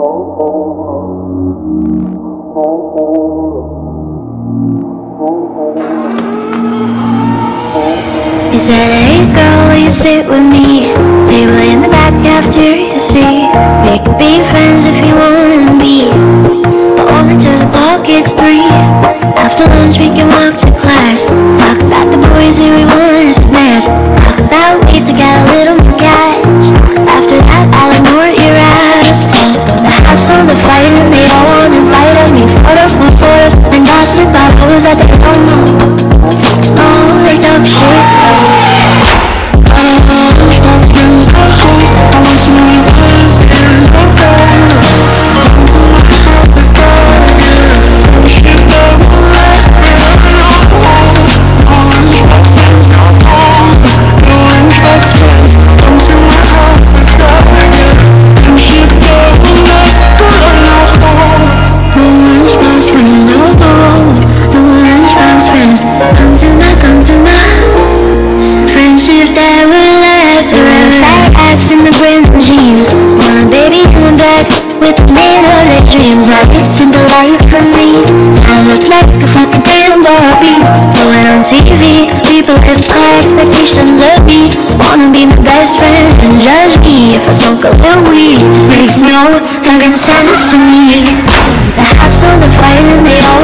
You said, hey girl, will you sit with me? Table in the back cafeteria seat. We could be friends they all wanna With little lit dreams. I it's in the light for me. I look like a fucking damn Barbie. Going on TV People have high expectations of me. Wanna be my best friend And judge me. If I smoke a little weed Makes no fucking sense to me. The hassle, the fighting They all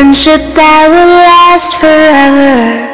friendship that will last forever.